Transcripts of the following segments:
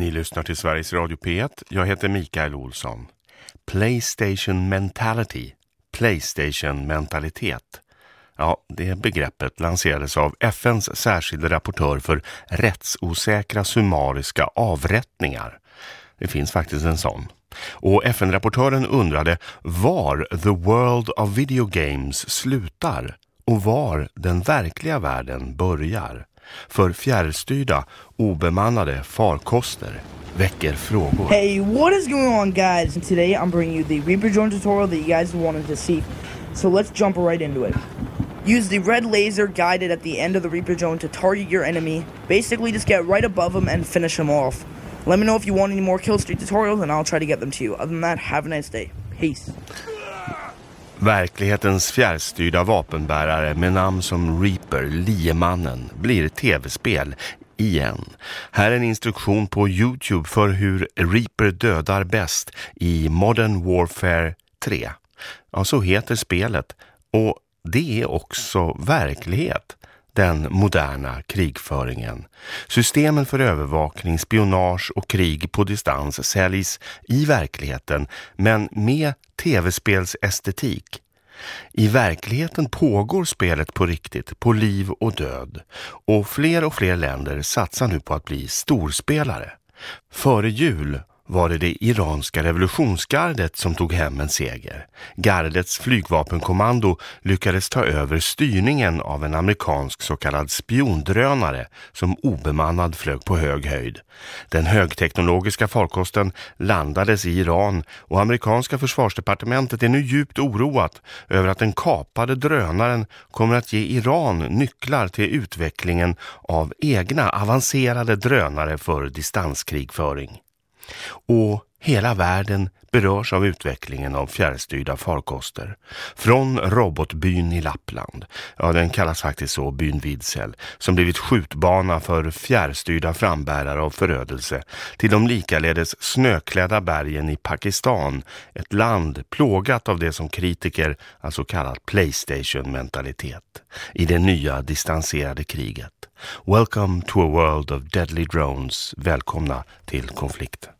Ni lyssnar till Sveriges Radio P1. Jag heter Mikael Olsson. Playstation mentality. Playstation mentalitet. Ja, det begreppet lanserades av FNs särskilda rapportör för rättsosäkra summariska avrättningar. Det finns faktiskt en sån. Och FN-rapportören undrade var the world of video games slutar och var den verkliga världen börjar. För fjärrstyrda, obemannade farkoster väcker frågor. Hey, what is going on guys? Today I'm bringing you the Reaper drone tutorial that you guys wanted to see. So let's jump right into it. Use the red laser guided at the end of the Reaper drone to target your enemy. Basically just get right above them and finish them off. Let me know if you want any more kill streak tutorials and I'll try to get them to you. Other than that, have a nice day. Peace. Verklighetens fjärrstyrda vapenbärare med namn som Reaper, Liemannen, blir tv-spel igen. Här är en instruktion på Youtube för hur Reaper dödar bäst i Modern Warfare 3. Ja, så heter spelet och det är också verklighet den moderna krigföringen. Systemen för övervakning, spionage och krig på distans säljs i verkligheten men med tv-spelsestetik. I verkligheten pågår spelet på riktigt, på liv och död. Och fler och fler länder satsar nu på att bli storspelare. Före jul var det det iranska revolutionsgardet som tog hem en seger. Gardets flygvapenkommando lyckades ta över styrningen av en amerikansk så kallad spiondrönare som obemannad flög på hög höjd. Den högteknologiska farkosten landades i Iran och amerikanska försvarsdepartementet är nu djupt oroat över att den kapade drönaren kommer att ge Iran nycklar till utvecklingen av egna avancerade drönare för distanskrigföring. Och hela världen berörs av utvecklingen av fjärrstyrda farkoster. Från robotbyn i Lappland, ja den kallas faktiskt så, byn Vidsel, som blivit skjutbana för fjärrstyrda frambärare av förödelse, till de likaledes snöklädda bergen i Pakistan, ett land plågat av det som kritiker alltså kallat Playstation-mentalitet, i det nya distanserade kriget. Welcome to a world of deadly drones. Välkomna till konflikt.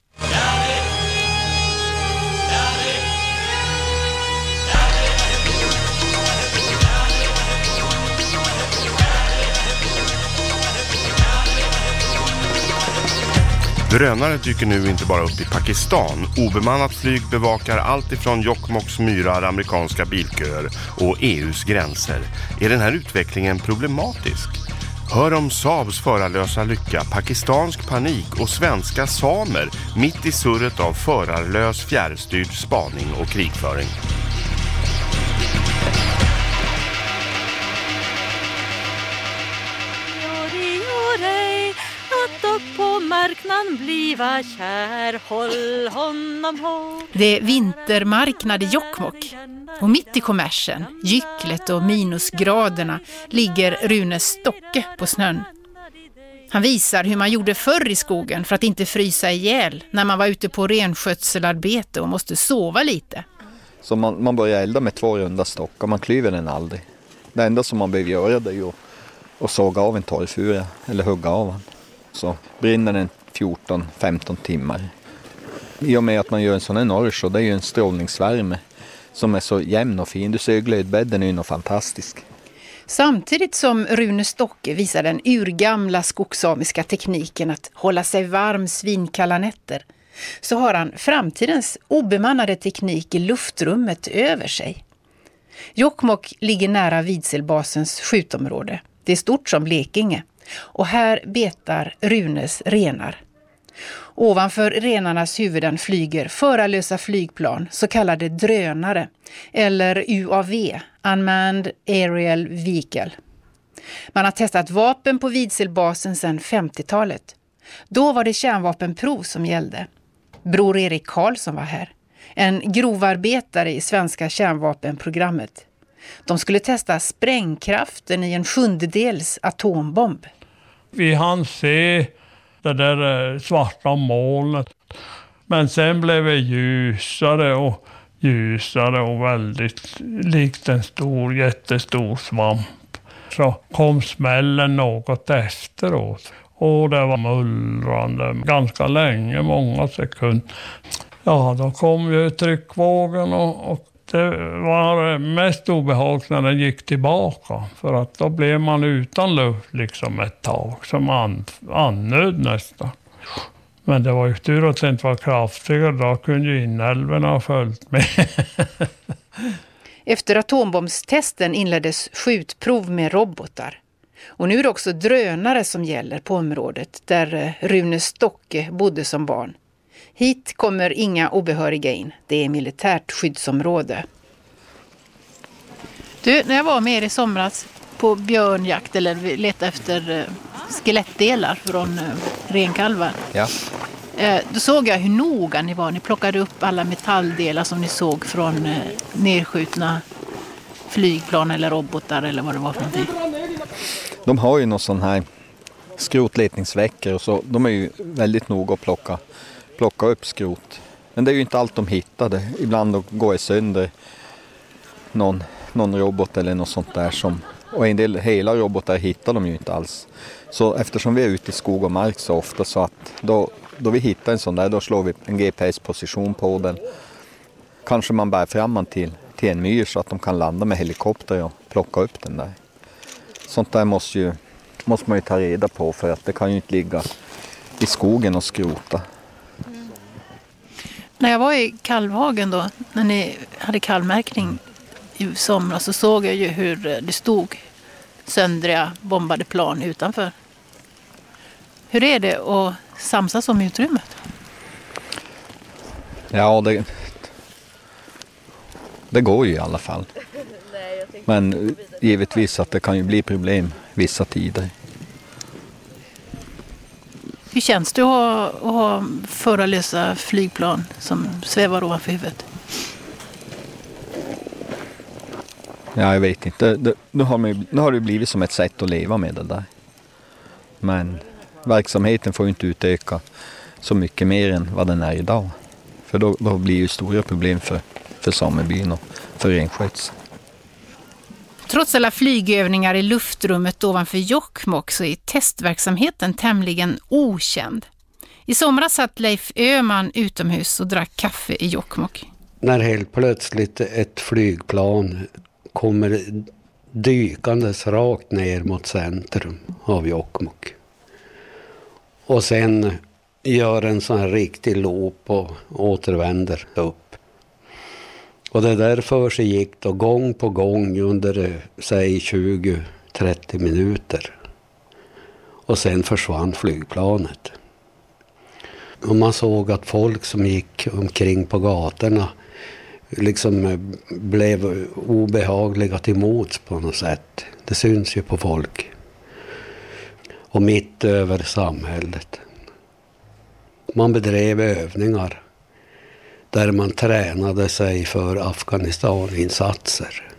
Drönare dyker nu inte bara upp i Pakistan. Obemannat flyg bevakar allt ifrån Jokkmokks myrar, amerikanska bilköer och EUs gränser. Är den här utvecklingen problematisk? Hör om Saabs förarlösa lycka, pakistansk panik och svenska samer mitt i surret av förarlös fjärrstyrd spaning och krigföring. På marknaden bliva kär, håll honom hårt. Det är vintermarknad i Jokkmokk. Och mitt i kommersen, gycklet och minusgraderna, ligger Rune Stocke på snön. Han visar hur man gjorde förr i skogen för att inte frysa ihjäl när man var ute på renskötselarbete och måste sova lite. Så man, man börjar elda med två runda stockar, man klyver den aldrig. Det enda som man behöver göra det är ju att såga av en torrfura eller hugga av den. Så brinner den 14-15 timmar. I och med att man gör en sån här norr det är ju en strålningsvärme som är så jämn och fin. Du ser ju glödbädden är ju något fantastisk. Samtidigt som Rune Stocke visar den urgamla skogssamiska tekniken att hålla sig varm svinkalla nätter så har han framtidens obemannade teknik i luftrummet över sig. Jokkmokk ligger nära Vidselbasens skjutområde. Det är stort som Blekinge och här betar Runes renar. Ovanför renarnas huvuden flyger förarlösa flygplan, så kallade drönare, eller UAV, Unmanned Aerial Vehicle. Man har testat vapen på Vidselbasen sedan 50-talet. Då var det kärnvapenprov som gällde. Bror Erik Karlsson var här, en grovarbetare i svenska kärnvapenprogrammet. De skulle testa sprängkraften i en sjundedels atombomb. Vi hann se det där eh, svarta molnet. Men sen blev det ljusare och ljusare och väldigt likt en stor, jättestor svamp. Så kom smällen något efteråt. Och det var mullrande ganska länge, många sekunder. Ja, då kom ju tryckvågen och, och det var mest obehagligt när den gick tillbaka. För att då blev man utan luft liksom ett tag, som an, andnöd nästan. Men det var ju tur att det inte var kraftigare, då kunde ju inälvorna ha följt med. Efter atombombstesten inleddes skjutprov med robotar. Och nu är det också drönare som gäller på området där eh, Rune Stocke bodde som barn. Hit kommer inga obehöriga in. Det är militärt skyddsområde. Du, när jag var med er i somras på björnjakt eller letade efter eh, skelettdelar från eh, renkalvar. Ja. Då såg jag hur noga ni var. Ni plockade upp alla metalldelar som ni såg från nedskjutna flygplan eller robotar eller vad det var för någonting. De har ju någon sån här skrotletningsveckor och så. De är ju väldigt noga att plocka, plocka upp skrot. Men det är ju inte allt de hittade. Ibland går det sönder någon, någon robot eller något sånt där som och en del hela robotar hittar de ju inte alls. Så eftersom vi är ute i skog och mark så ofta så att då, då vi hittar en sån där då slår vi en GPS-position på den. Kanske man bär fram den till, till en myr så att de kan landa med helikopter och plocka upp den där. Sånt där måste, ju, måste man ju ta reda på för att det kan ju inte ligga i skogen och skrota. När jag var i Kalvhagen då, när ni hade kalvmärkning i somras, så såg jag ju hur det stod söndriga bombade plan utanför. Hur är det att samsas om utrymmet? Ja, det, det går ju i alla fall. Men givetvis att det kan ju bli problem vissa tider. Hur känns det att ha, att ha förarlösa flygplan som svävar ovanför huvudet? Ja, jag vet inte. Det, nu, har man, nu har det blivit som ett sätt att leva med det där. Men verksamheten får ju inte utöka så mycket mer än vad den är idag. För då, då blir det stora problem för, för samebyn och för renskötseln. Trots alla flygövningar i luftrummet ovanför Jokkmokk så är testverksamheten tämligen okänd. I somras satt Leif Öman utomhus och drack kaffe i Jokkmokk. När helt plötsligt ett flygplan kommer dykandes rakt ner mot centrum av Jokkmokk. Och sen gör en sån här riktig loop och återvänder upp. Och det där för sig gick då gång på gång under eh, säg 20-30 minuter. Och sen försvann flygplanet. Och man såg att folk som gick omkring på gatorna eh, liksom eh, blev obehagliga till mots på något sätt. Det syns ju på folk. Och mitt över samhället. Man bedrev övningar där man tränade sig för Afghanistaninsatser.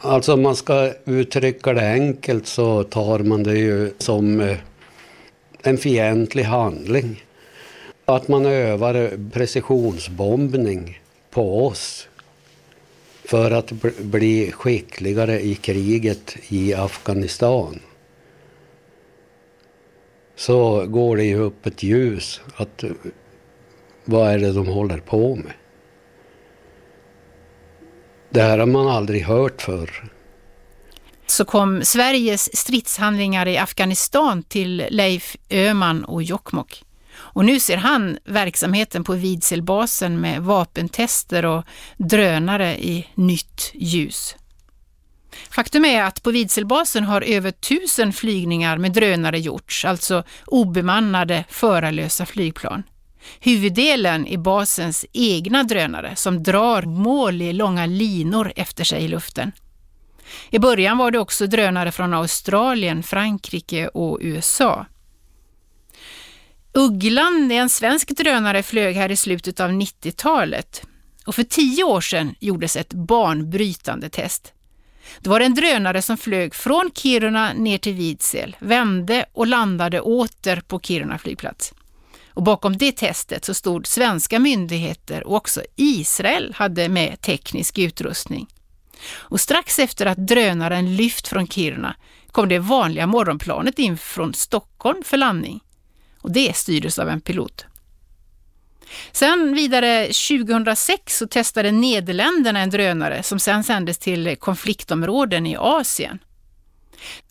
Alltså om man ska uttrycka det enkelt så tar man det ju som eh, en fientlig handling. Att man övar precisionsbombning på oss för att bli skickligare i kriget i Afghanistan. Så går det ju upp ett ljus att vad är det de håller på med? Det här har man aldrig hört förr. Så kom Sveriges stridshandlingar i Afghanistan till Leif Öman och Jokkmokk. Och nu ser han verksamheten på Vidselbasen med vapentester och drönare i nytt ljus. Faktum är att på Vidselbasen har över tusen flygningar med drönare gjorts, alltså obemannade förarlösa flygplan. Huvuddelen är basens egna drönare som drar mål i långa linor efter sig i luften. I början var det också drönare från Australien, Frankrike och USA. Ugglan en svensk drönare flög här i slutet av 90-talet och för tio år sedan gjordes ett banbrytande test. Det var en drönare som flög från Kiruna ner till Vidsel, vände och landade åter på Kiruna flygplats. Och bakom det testet så stod svenska myndigheter och också Israel hade med teknisk utrustning. Och strax efter att drönaren lyft från Kiruna kom det vanliga morgonplanet in från Stockholm för landning. Och det styrdes av en pilot. Sen vidare 2006 så testade Nederländerna en drönare som sen sändes till konfliktområden i Asien.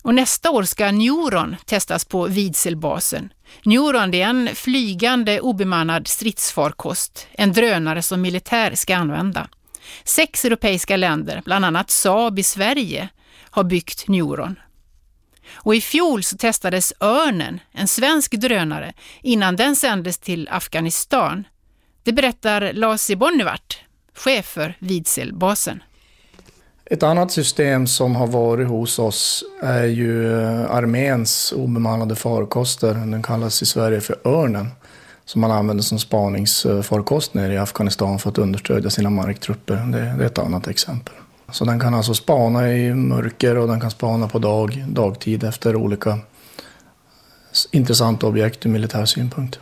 Och nästa år ska Neuron testas på Vidselbasen. Neuron är en flygande obemannad stridsfarkost, en drönare som militär ska använda. Sex europeiska länder, bland annat Saab i Sverige, har byggt Neuron. Och i fjol så testades Örnen, en svensk drönare, innan den sändes till Afghanistan. Det berättar Lars Bonnevart, chef för Vidselbasen. Ett annat system som har varit hos oss är ju eh, arméns obemannade farkoster. Den kallas i Sverige för Örnen. Som man använder som spaningsfarkost nere i Afghanistan för att understödja sina marktrupper. Det, det är ett annat exempel. Så den kan alltså spana i mörker och den kan spana på dag, dagtid efter olika intressanta objekt ur militär synpunkt.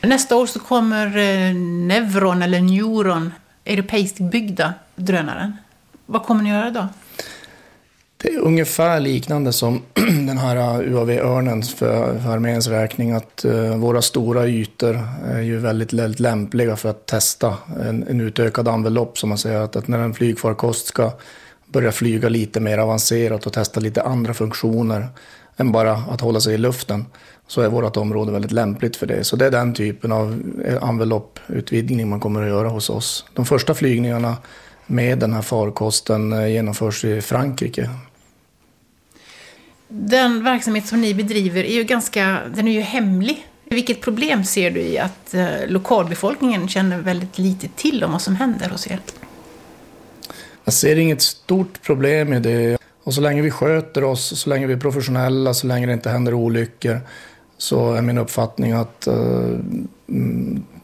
Nästa år så kommer eh, Neuron eller Neuron, europeiskt byggda drönaren. Vad kommer ni göra då? Det är ungefär liknande som den här äh, UAV-örnen för, för arméns räkning. Att äh, våra stora ytor är ju väldigt, väldigt lämpliga för att testa en, en utökad envelopp. Som man säger, att, att när en flygfarkost ska börja flyga lite mer avancerat och testa lite andra funktioner än bara att hålla sig i luften så är vårt område väldigt lämpligt för det. Så det är den typen av envelopputvidgning man kommer att göra hos oss. De första flygningarna med den här farkosten eh, genomförs i Frankrike. Den verksamhet som ni bedriver är ju ganska, den är ju hemlig. Vilket problem ser du i att eh, lokalbefolkningen känner väldigt lite till om vad som händer hos er? Jag ser inget stort problem i det. Och så länge vi sköter oss, så länge vi är professionella, så länge det inte händer olyckor så är min uppfattning att uh,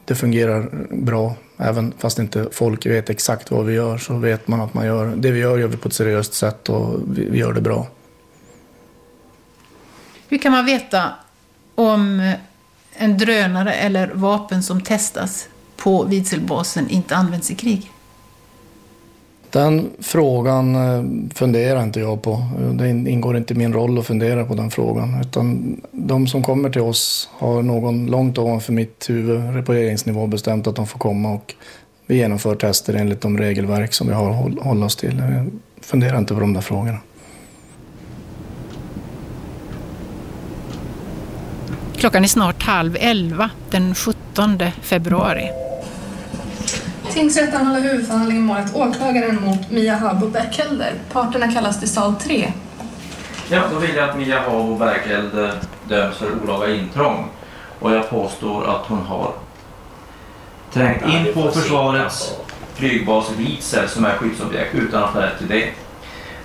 det fungerar bra. Även fast inte folk vet exakt vad vi gör så vet man att man gör det vi gör gör vi på ett seriöst sätt och vi, vi gör det bra. Hur kan man veta om en drönare eller vapen som testas på Vidselbasen inte används i krig? Den frågan eh, funderar inte jag på. Det ingår inte i min roll att fundera på den frågan. Utan de som kommer till oss har någon långt ovanför mitt huvud repareringsnivå, bestämt att de får komma och vi genomför tester enligt de regelverk som vi har att hålla oss till. Jag funderar inte på de där frågorna. Klockan är snart halv elva den 17 februari. Tingsrätten håller huvudförhandling i målet åklagaren mot Mia Habo Berkelder. Parterna kallas till sal 3. Ja, då vill jag att Mia Habo Berkelder döms för olaga intrång. Och jag påstår att hon har trängt in på försvarets flygbas Vidsel som är skyddsobjekt utan att ha rätt till det.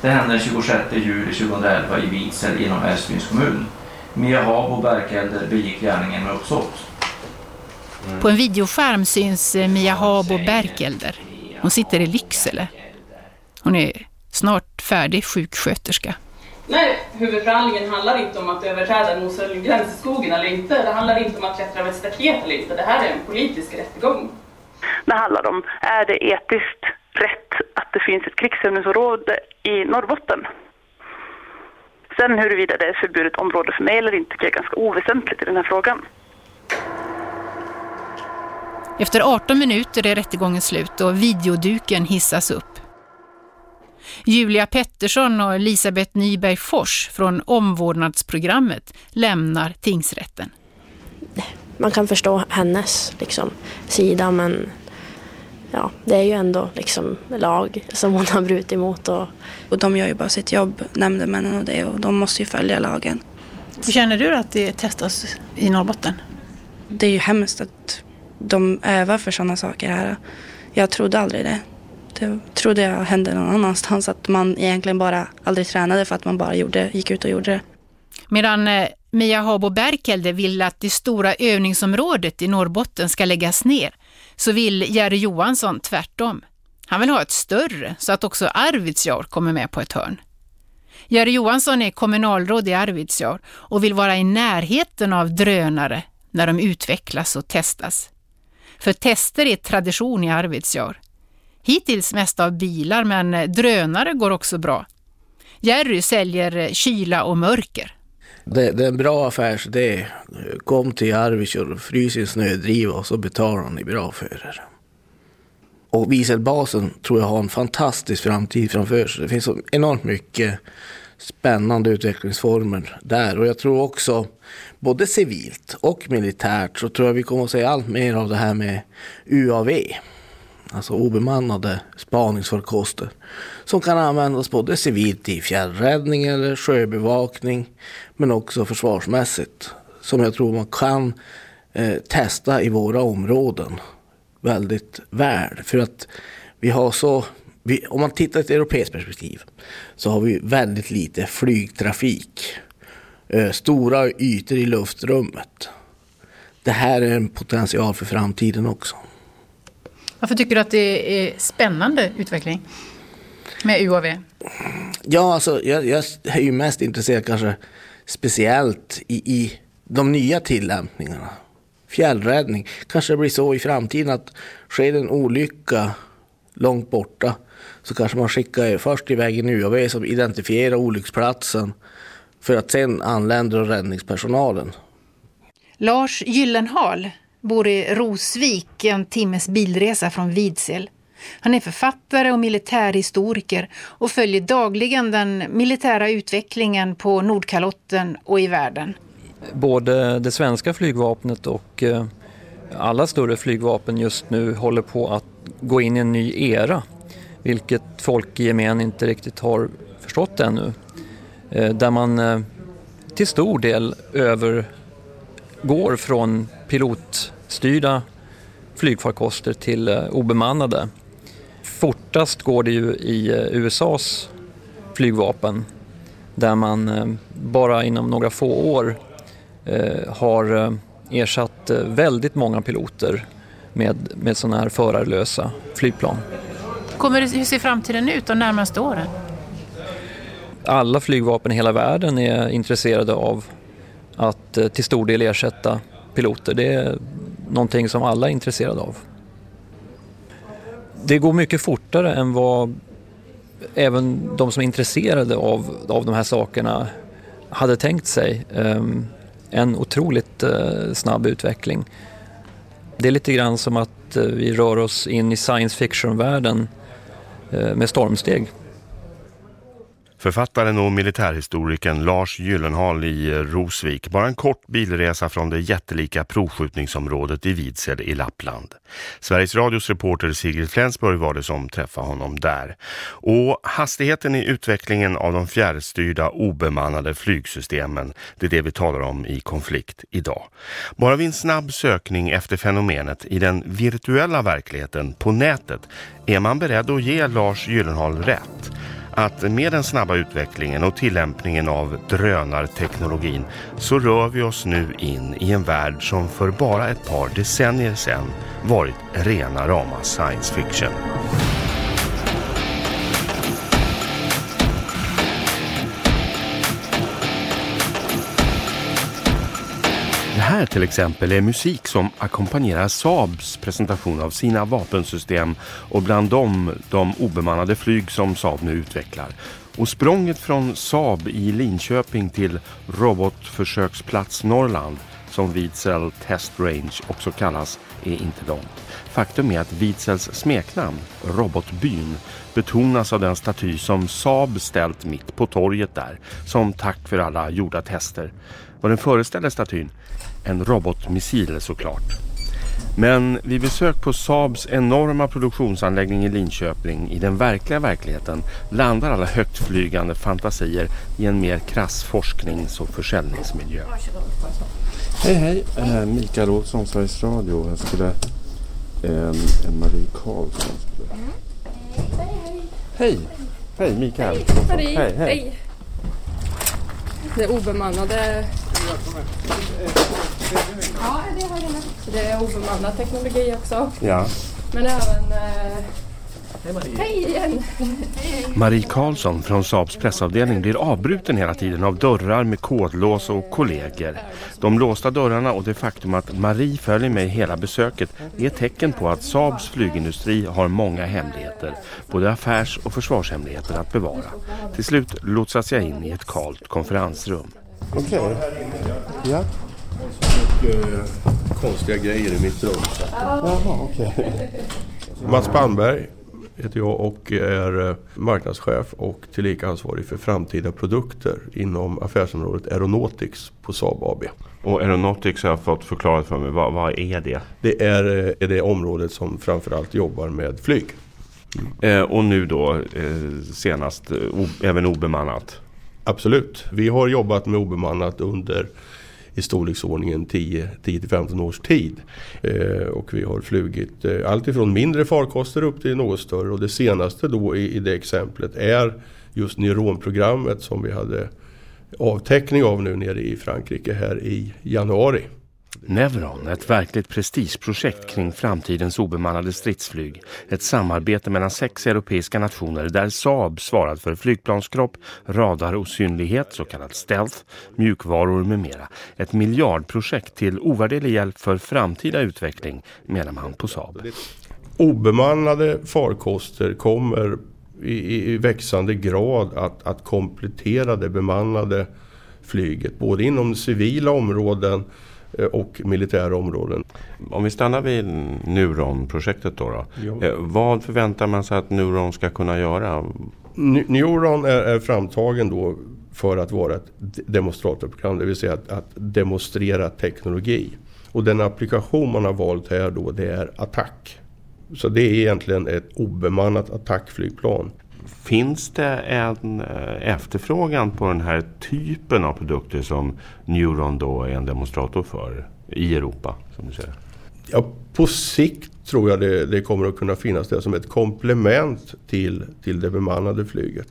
Det hände den 26 juli 2011 i Vidsel inom Älvsbyns kommun. Mia Habo Berkelder begick gärningen med uppsåt. På en videoskärm syns eh, Mia Habo Berkelder. Hon sitter i Lycksele. Hon är snart färdig sjuksköterska. Nej, huvudförhandlingen handlar inte om att överträda en osynlig gräns i skogen eller inte. Det handlar inte om att klättra över ett staket eller inte. Det här är en politisk rättegång. Det handlar om, är det etiskt rätt att det finns ett krigsövningsområde i Norrbotten? Sen huruvida det är förbjudet område för mig eller inte är ganska oväsentligt i den här frågan. Efter 18 minuter är rättegången slut och videoduken hissas upp. Julia Pettersson och Elisabeth Nyberg Fors från omvårdnadsprogrammet lämnar tingsrätten. Man kan förstå hennes liksom, sida men ja, det är ju ändå liksom lag som hon har brutit emot. Och... och de gör ju bara sitt jobb, nämndemännen och det, och de måste ju följa lagen. Hur känner du att det testas i Norrbotten? Det är ju hemskt att de övar för sådana saker här. Jag trodde aldrig det. Det trodde jag hände någon annanstans, att man egentligen bara aldrig tränade för att man bara gjorde, gick ut och gjorde det. Medan eh, Mia Habo Berkelde vill att det stora övningsområdet i Norrbotten ska läggas ner, så vill Jerry Johansson tvärtom. Han vill ha ett större, så att också Arvidsjaur kommer med på ett hörn. Jerry Johansson är kommunalråd i Arvidsjaur och vill vara i närheten av drönare när de utvecklas och testas. För tester är tradition i Arvidsjaur. Hittills mest av bilar, men drönare går också bra. Jerry säljer kyla och mörker. Det, det är en bra affärsidé. Kom till Arvidsjaur, frys en snödriva och så betalar ni bra för er. Och Wieselbasen tror jag har en fantastisk framtid framför sig. Det finns så enormt mycket spännande utvecklingsformer där. Och jag tror också, både civilt och militärt, så tror jag vi kommer att se allt mer av det här med UAV. Alltså obemannade spaningsfarkoster. Som kan användas både civilt i fjärrräddning eller sjöbevakning. Men också försvarsmässigt. Som jag tror man kan eh, testa i våra områden väldigt väl. För att vi har så, vi, om man tittar i ett europeiskt perspektiv så har vi väldigt lite flygtrafik. Eh, stora ytor i luftrummet. Det här är en potential för framtiden också. Varför tycker du att det är spännande utveckling med UAV? Ja, alltså jag, jag är ju mest intresserad kanske speciellt i, i de nya tillämpningarna. Fjällräddning. Kanske det blir så i framtiden att sker en olycka långt borta så kanske man skickar först iväg en UAV som identifierar olycksplatsen för att sen anländer räddningspersonalen. Lars Gyllenhal bor i Rosvik, en timmes bilresa från Vidsel. Han är författare och militärhistoriker och följer dagligen den militära utvecklingen på Nordkalotten och i världen. Både det svenska flygvapnet och eh, alla större flygvapen just nu håller på att gå in i en ny era, vilket folk i gemen inte riktigt har förstått ännu. Eh, där man eh, till stor del övergår från pilotstyrda flygfarkoster till eh, obemannade. Fortast går det ju i USAs flygvapen där man bara inom några få år har ersatt väldigt många piloter med, med sådana här förarlösa flygplan. Kommer det, hur ser framtiden ut de närmaste åren? Alla flygvapen i hela världen är intresserade av att eh, till stor del ersätta piloter. Det är någonting som alla är intresserade av. Det går mycket fortare än vad även de som är intresserade av, av de här sakerna hade tänkt sig. Ehm, en otroligt eh, snabb utveckling. Det är lite grann som att eh, vi rör oss in i science fiction-världen med stormsteg. Författaren och militärhistorikern Lars Gyllenhal i eh, Rosvik. Bara en kort bilresa från det jättelika provskjutningsområdet i Vidsel i Lappland. Sveriges Radios reporter Sigrid Flensburg var det som träffade honom där. Och hastigheten i utvecklingen av de fjärrstyrda obemannade flygsystemen, det är det vi talar om i konflikt idag. Bara vid en snabb sökning efter fenomenet i den virtuella verkligheten på nätet är man beredd att ge Lars Gyllenhal rätt att med den snabba utvecklingen och tillämpningen av drönarteknologin så rör vi oss nu in i en värld som för bara ett par decennier sedan varit rena rama science fiction. Här till exempel är musik som ackompanjerar Saabs presentation av sina vapensystem och bland dem de obemannade flyg som Saab nu utvecklar. Och språnget från Saab i Linköping till robotförsöksplats Norrland som Vidsel Test Range också kallas är inte långt. Faktum är att Vidsels smeknamn, Robotbyn, betonas av den staty som Saab ställt mitt på torget där som tack för alla gjorda tester. Vad den föreställer statyn? En robotmissil såklart. Men vid besök på Saabs enorma produktionsanläggning i Linköping i den verkliga verkligheten landar alla högtflygande fantasier i en mer krass forsknings- och försäljningsmiljö. Hej hej, äh, Mikael Olsson, Sveriges Radio. Jag skulle... En, en Marie Karlsson skulle... Hej! Hej Mikael! Marie, hej, hej. hej! Det är obemannade... Ja, det har jag med. Det är obemannad teknologi också. Ja. Men även eh, Hej igen! Marie Karlsson från Saabs pressavdelning blir avbruten hela tiden av dörrar med kodlås och kollegor. De låsta dörrarna och det faktum att Marie följer mig hela besöket är ett tecken på att Saabs flygindustri har många hemligheter, både affärs- och försvarshemligheter att bevara. Till slut lotsas jag in i ett kalt konferensrum. Okej. Ja. Och eh, konstiga grejer i mitt rum. Jaha, okej. Mats Palmberg heter jag och är eh, marknadschef och tillika ansvarig för framtida produkter inom affärsområdet Aeronautics på Saab AB. Och Aeronautics har jag fått förklarat för mig, vad, vad är det? Det är, eh, är det området som framförallt jobbar med flyg. Eh, och nu då eh, senast o, även obemannat? Absolut. Vi har jobbat med obemannat under i storleksordningen 10-15 års tid. Eh, och vi har flugit eh, allt ifrån mindre farkoster upp till något större och det senaste då i, i det exemplet är just Neuronprogrammet som vi hade avteckning av nu nere i Frankrike här i januari. Nevron, ett verkligt prestigeprojekt kring framtidens obemannade stridsflyg. Ett samarbete mellan sex europeiska nationer där Saab svarat för flygplanskropp, radarosynlighet, så kallad stealth, mjukvaror med mera. Ett miljardprojekt till ovärderlig hjälp för framtida utveckling, menar man på Saab. Obemannade farkoster kommer i, i växande grad att, att komplettera det bemannade flyget, både inom civila områden och militära områden. Om vi stannar vid Neuron-projektet då. då. Ja. Eh, vad förväntar man sig att Neuron ska kunna göra? Neuron är, är framtagen då för att vara ett demonstratorprogram, det vill säga att, att, demonstrera teknologi. Och den applikation man har valt här då det är attack. Så det är egentligen ett obemannat attackflygplan. Finns det en eh, efterfrågan på den här typen av produkter som Neuron då är en demonstrator för i Europa? Som du säger? Ja, på sikt tror jag det, det kommer att kunna finnas det som ett komplement till, till det bemannade flyget.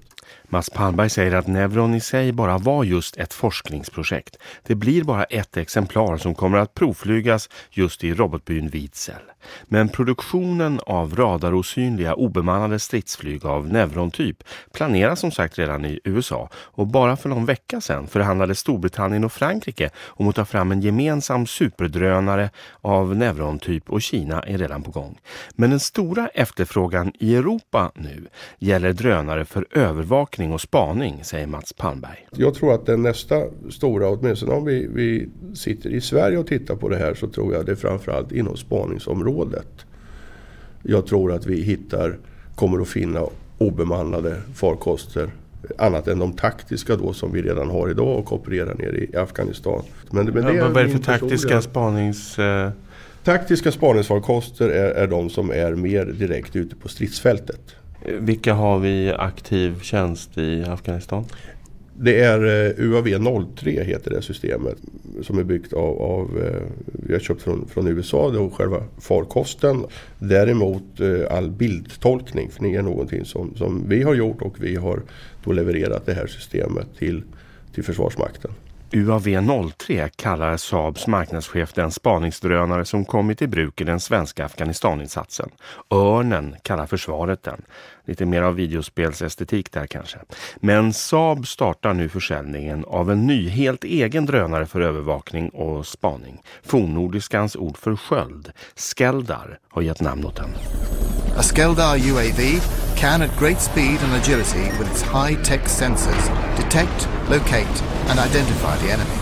Mats Palmberg säger att Neuron i sig bara var just ett forskningsprojekt. Det blir bara ett exemplar som kommer att provflygas just i robotbyn Vidsel. Men produktionen av radarosynliga obemannade stridsflyg av Neuron-typ planeras som sagt redan i USA och bara för någon vecka sedan förhandlade Storbritannien och Frankrike om att ta fram en gemensam superdrönare av Neuron-typ och Kina är redan på gång. Men den stora efterfrågan i Europa nu gäller drönare för övervakning och spaning, säger Mats Palmberg. Jag tror att den nästa stora, åtminstone om vi, vi sitter i Sverige och tittar på det här så tror jag det är framförallt inom spaningsområdet området. Jag tror att vi hittar, kommer att finna obemannade farkoster annat än de taktiska då som vi redan har idag och opererar nere i Afghanistan. Men, men det är vad är det för taktiska spanings... Eh... Taktiska spaningsfarkoster är, är de som är mer direkt ute på stridsfältet. Eh, vilka har vi aktiv tjänst i Afghanistan? Det är eh, UAV 03 heter det systemet som är byggt av, av eh, vi har köpt från, från USA, då själva farkosten. Däremot all bildtolkning, för det är någonting som, som vi har gjort och vi har då levererat det här systemet till, till Försvarsmakten. UAV-03 kallar Saabs marknadschef den spaningsdrönare som kommit i bruk i den svenska Afghanistaninsatsen. Örnen kallar försvaret den. Lite mer av videospelsestetik där kanske. Men Saab startar nu försäljningen av en ny, helt egen drönare för övervakning och spaning. Fornnordiskans ord för sköld, Skeldar, har gett namn åt den. A Skeldar UAV can at great speed and agility with its high-tech sensors detect, locate and identify the enemy.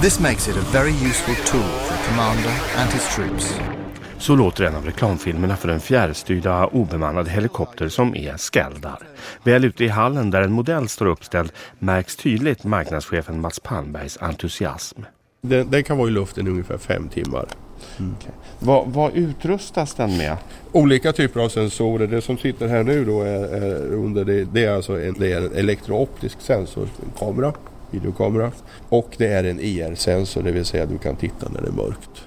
This makes it a very useful tool for a commander and his troops. Så låter en av reklamfilmerna för en fjärrstyrda obemannad helikopter som är Skeldar. Väl ute i hallen där en modell står uppställd märks tydligt marknadschefen Mats Palmbergs entusiasm. Den, den kan vara i luften i ungefär fem timmar. Mm. Okay. Vad, vad, utrustas den med? Olika typer av sensorer. Det som sitter här nu då är, är under det, det, är alltså en, det är en elektrooptisk sensor, en kamera, videokamera. Och det är en IR-sensor, det vill säga att du kan titta när det är mörkt.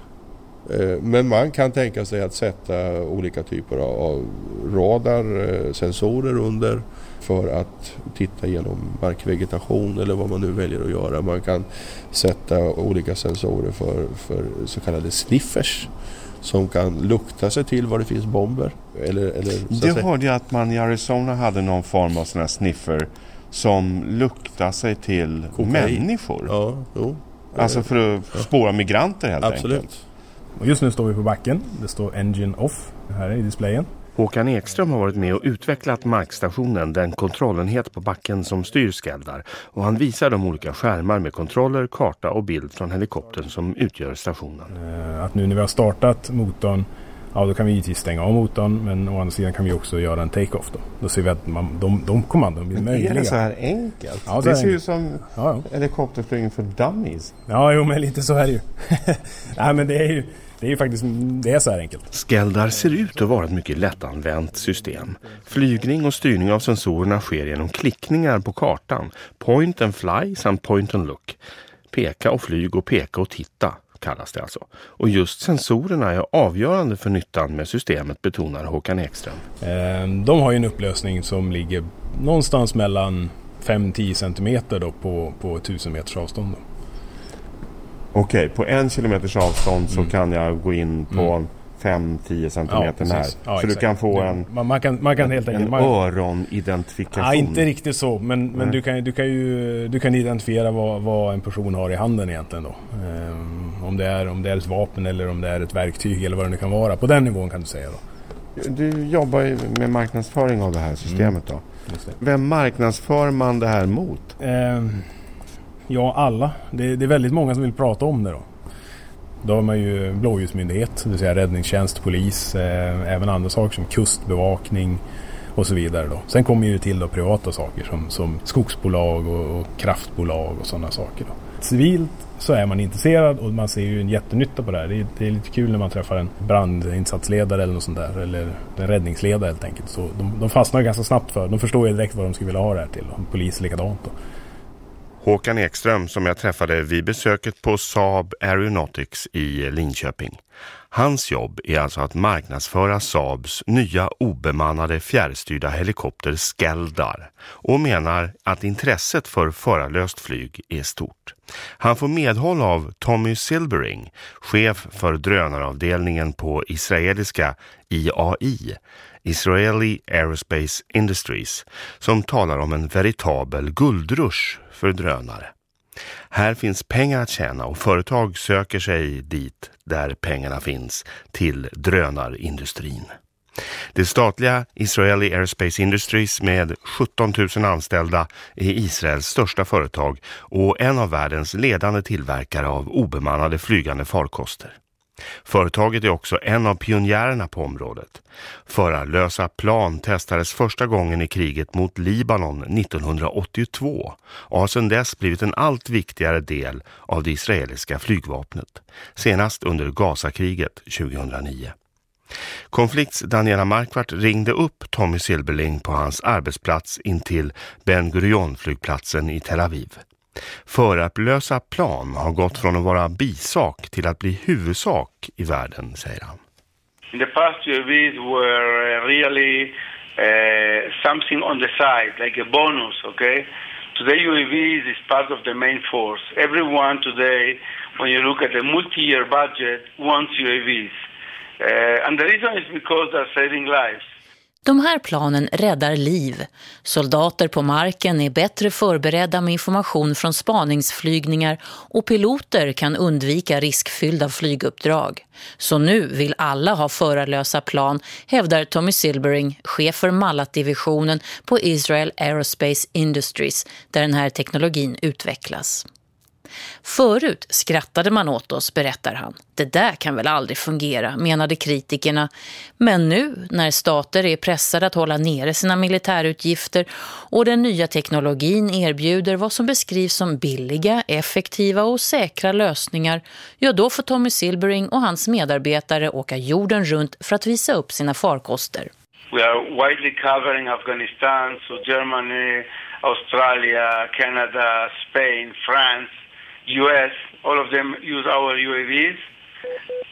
Eh, men man kan tänka sig att sätta olika typer av radarsensorer under för att titta igenom markvegetation eller vad man nu väljer att göra. Man kan sätta olika sensorer för, för så kallade sniffers som kan lukta sig till var det finns bomber. Eller, eller, det hörde jag att man i Arizona hade någon form av sån här sniffer som luktar sig till Kokain. människor. Ja, jo. Alltså för att spåra migranter helt Absolut. enkelt. Och just nu står vi på backen. Det står Engine Off här i displayen. Håkan Ekström har varit med och utvecklat markstationen, den kontrollenhet på backen som styr Skeldar. Och han visar de olika skärmar med kontroller, karta och bild från helikoptern som utgör stationen. Eh, Att nu när vi har startat motorn, ja då kan vi givetvis stänga av motorn men å andra sidan kan vi också göra en take-off då. Då ser vi att man, de, de kommandon blir möjliga. Är det så här enkelt? Ja, det här ser ju enkelt. som Ja, helikopterflygning för dummies. Ja, jo men lite så är det ju. Nej men det är ju, det är ju faktiskt, det är så här enkelt. Skeldar ser ut att vara ett mycket lättanvänt system. Flygning och styrning av sensorerna sker genom klickningar på kartan. Point and fly samt point and look. Peka och flyg och peka och titta kallas det alltså. Och just sensorerna är avgörande för nyttan med systemet betonar Håkan Ekström. Eh, De har ju en upplösning som ligger någonstans mellan 5-10 centimeter då på, på 1000 meters avstånd. Då. Okej, på en kilometers avstånd så Mm. kan jag gå in på Mm. 5-10 centimeter Ja, när. Ja, så du kan få en, man, man, kan, man kan helt en enkelt... Man, öronidentifikation. Ja, inte riktigt så, men, men du, kan, du kan ju du kan identifiera vad, vad en person har i handen egentligen då. Ehm, om, det är, om det är ett vapen eller om det är ett verktyg eller vad det nu kan vara. På den nivån kan du säga då. Du jobbar ju med marknadsföring av det här systemet då. Mm, det. Vem marknadsför man det här mot? Ehm, ja, alla. Det, det är väldigt många som vill prata om det då. Då har man ju blåljusmyndighet, det vill säga räddningstjänst, polis, eh, även andra saker som kustbevakning och så vidare. Då. Sen kommer ju till då privata saker som, som skogsbolag och, och kraftbolag och sådana saker. Då. Civilt så är man intresserad och man ser ju en jättenytta på det här. Det är, det är lite kul när man träffar en brandinsatsledare eller något sånt där. Eller en räddningsledare helt enkelt. Så de, de fastnar ganska snabbt för De förstår ju direkt vad de skulle vilja ha det här till. Då. polis likadant. Då. Håkan Ekström som jag träffade vid besöket på Saab Aeronautics i Linköping. Hans jobb är alltså att marknadsföra Saabs nya obemannade fjärrstyrda helikopter Skeldar och menar att intresset för förarlöst flyg är stort. Han får medhåll av Tommy Silbering, chef för drönaravdelningen på israeliska IAI, Israeli Aerospace Industries, som talar om en veritabel guldrush för drönare. Här finns pengar att tjäna och företag söker sig dit där pengarna finns, till drönarindustrin. Det statliga Israeli Aerospace Industries med 17 000 anställda är Israels största företag och en av världens ledande tillverkare av obemannade flygande farkoster. Företaget är också en av pionjärerna på området. Förarlösa plan testades första gången i kriget mot Libanon 1982 och har sedan dess blivit en allt viktigare del av det israeliska flygvapnet. Senast under Gazakriget 2009. Konflikts Daniela Markvart ringde upp Tommy Silberling på hans arbetsplats intill Ben Gurion-flygplatsen i Tel Aviv. Förarlösa plan har gått från att vara bisak till att bli huvudsak i världen, säger han. In the past, UAVs were uh, really uh, something on the side, like a bonus, okay? Today, UAVs is part of the main force. Everyone today, when you look at the multi-year budget, wants UAVs. Uh, and the reason is because they're saving lives. De här planen räddar liv. Soldater på marken är bättre förberedda med information från spaningsflygningar och piloter kan undvika riskfyllda flyguppdrag. Så nu vill alla ha förarlösa plan, hävdar Tommy Silbering, chef för Mallat-divisionen på Israel Aerospace Industries, där den här teknologin utvecklas. Förut skrattade man åt oss, berättar han. Det där kan väl aldrig fungera, menade kritikerna. Men nu, när stater är pressade att hålla nere sina militärutgifter och den nya teknologin erbjuder vad som beskrivs som billiga, effektiva och säkra lösningar, ja då får Tommy Silbering och hans medarbetare åka jorden runt för att visa upp sina farkoster. We are widely covering Afghanistan, so Germany, Australia, Canada, Spain, France, US, all of them use our UAVs.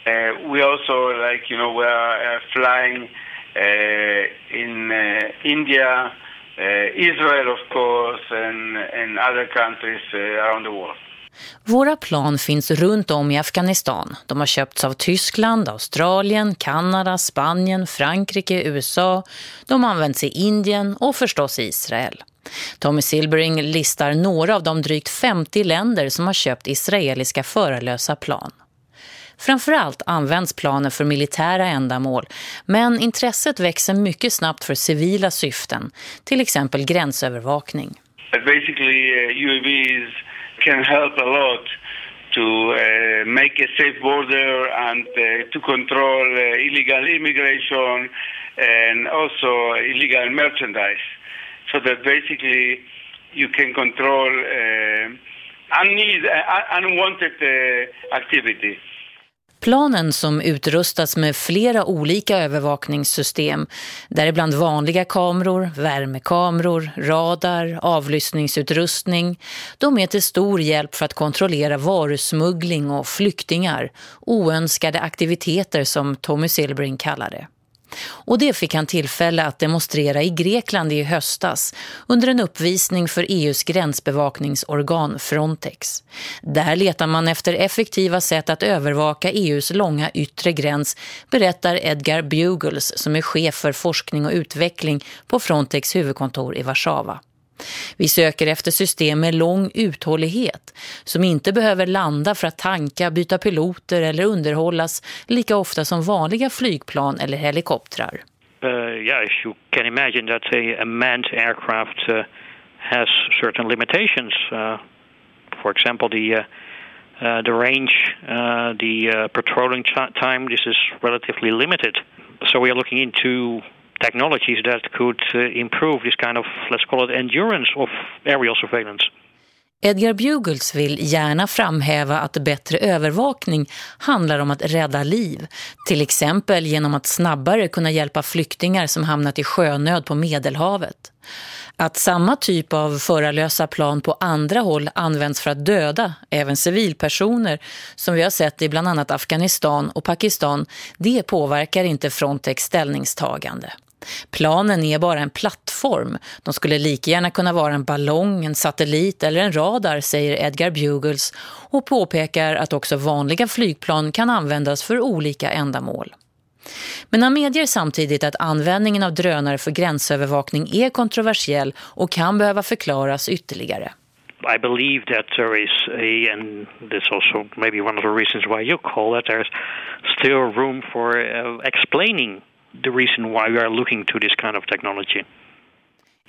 Uh, we also, like, you know, we are uh, flying uh, in uh, India, uh, Israel, of course, and, and other countries uh, around the world. Våra plan finns runt om i Afghanistan. De har köpts av Tyskland, Australien, Kanada, Spanien, Frankrike, USA. De används i Indien och förstås i Israel. Tommy Silbering listar några av de drygt 50 länder som har köpt israeliska förarlösa plan. Framförallt används planen för militära ändamål, men intresset växer mycket snabbt för civila syften, till exempel gränsövervakning. Basically, uh, UAVs can help a lot to uh, make a safe border and uh, to control uh, illegal immigration and also illegal merchandise. So that basically you can control uh, unneed, uh, unwanted uh, activity. Planen som utrustats med flera olika övervakningssystem, däribland vanliga kameror, värmekameror, radar, avlyssningsutrustning, de är till stor hjälp för att kontrollera varusmuggling och flyktingar, oönskade aktiviteter som Tommy Silbring kallar det. Och det fick han tillfälle att demonstrera i Grekland i höstas under en uppvisning för EUs gränsbevakningsorgan Frontex. Där letar man efter effektiva sätt att övervaka EUs långa yttre gräns, berättar Edgar Bugles som är chef för forskning och utveckling på Frontex huvudkontor i Warszawa. Vi söker efter system med lång uthållighet som inte behöver landa för att tanka, byta piloter eller underhållas lika ofta som vanliga flygplan eller helikoptrar. Uh, yeah, if you can imagine that a, a manned aircraft uh, has certain limitations. Uh, for example, the uh, uh, the range, uh, the uh, patrolling time, this is relatively limited. So we are looking into technologies that could uh, improve this kind of, let's call it, endurance of aerial surveillance. Edgar Bugles vill gärna framhäva att bättre övervakning handlar om att rädda liv. Till exempel genom att snabbare kunna hjälpa flyktingar som hamnat i sjönöd på Medelhavet. Att samma typ av förarlösa plan på andra håll används för att döda även civilpersoner som vi har sett i bland annat Afghanistan och Pakistan, det påverkar inte Frontex ställningstagande. Planen är bara en plattform. De skulle lika gärna kunna vara en ballong, en satellit eller en radar, säger Edgar Bugles och påpekar att också vanliga flygplan kan användas för olika ändamål. Men han medger samtidigt att användningen av drönare för gränsövervakning är kontroversiell och kan behöva förklaras ytterligare. I believe that there is a, and that's also maybe one of the reasons why you call it, there's still room for uh, explaining the reason why we are looking to this kind of technology.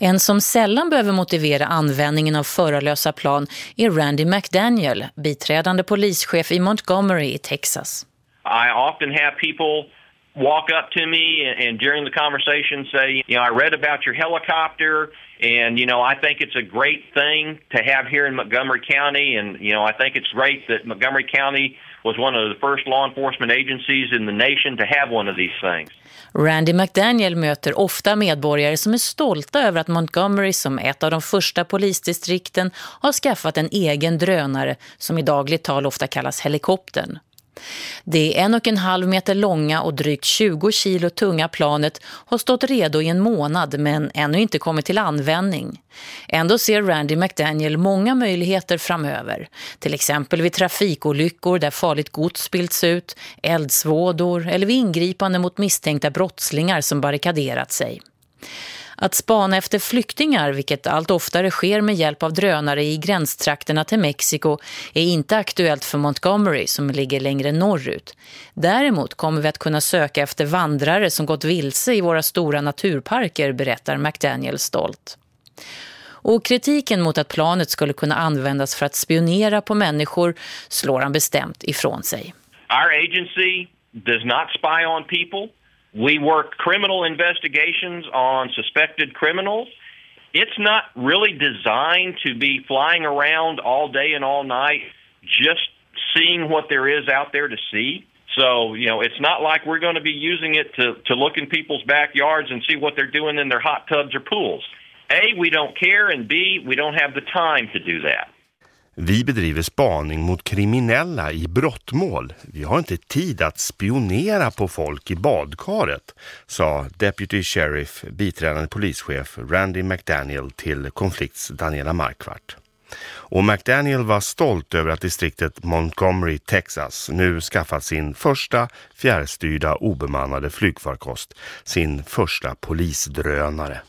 En som sällan behöver motivera användningen av förarlösa plan är Randy McDaniel, biträdande polischef i Montgomery i Texas. I often have people walk up to me and, and during the conversation say, you know, I read about your helicopter and, you know, I think it's a great thing to have here in Montgomery County. And, you know, I think it's great that Montgomery County was one of the first law enforcement agencies in the nation to have one of these things. Randy McDaniel möter ofta medborgare som är stolta över att Montgomery som ett av de första polisdistrikten har skaffat en egen drönare som i dagligt tal ofta kallas helikoptern. Det en och en halv meter långa och drygt 20 kilo tunga planet har stått redo i en månad men ännu inte kommit till användning. Ändå ser Randy McDaniel många möjligheter framöver. Till exempel vid trafikolyckor där farligt gods spillts ut, eldsvådor eller vid ingripande mot misstänkta brottslingar som barrikaderat sig. Att spana efter flyktingar, vilket allt oftare sker med hjälp av drönare i gränstrakterna till Mexiko, är inte aktuellt för Montgomery som ligger längre norrut. Däremot kommer vi att kunna söka efter vandrare som gått vilse i våra stora naturparker, berättar McDaniel stolt. Och kritiken mot att planet skulle kunna användas för att spionera på människor slår han bestämt ifrån sig. Our agency does not spy on people. We work criminal investigations on suspected criminals. It's not really designed to be flying around all day and all night just seeing what there is out there to see. So, you know, it's not like we're going to be using it to, to look in people's backyards and see what they're doing in their hot tubs or pools. A, we don't care, and B, we don't have the time to do that. Vi bedriver spaning mot kriminella i brottmål. Vi har inte tid att spionera på folk i badkaret, sa Deputy Sheriff, biträdande polischef Randy McDaniel till konflikts Daniela Markvart. Och McDaniel var stolt över att distriktet Montgomery, Texas nu skaffat sin första fjärrstyrda obemannade flygfarkost, sin första polisdrönare.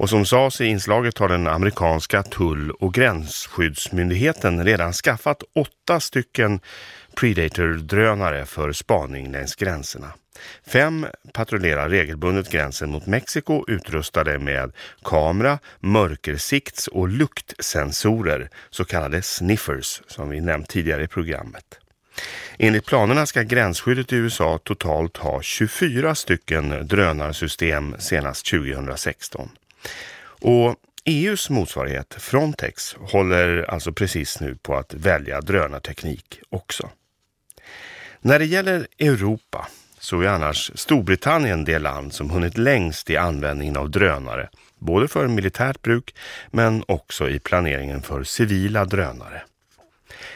Och som sades i inslaget har den amerikanska tull- och gränsskyddsmyndigheten redan skaffat åtta stycken Predator-drönare för spaning längs gränserna. Fem patrullerar regelbundet gränsen mot Mexiko utrustade med kamera, mörkersikts- och luktsensorer, så kallade sniffers, som vi nämnt tidigare i programmet. Enligt planerna ska gränsskyddet i USA totalt ha 24 stycken drönarsystem senast 2016. Och EUs motsvarighet Frontex håller alltså precis nu på att välja drönarteknik också. När det gäller Europa så är annars Storbritannien det land som hunnit längst i användningen av drönare, både för militärt bruk men också i planeringen för civila drönare.